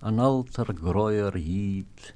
Een alter heet.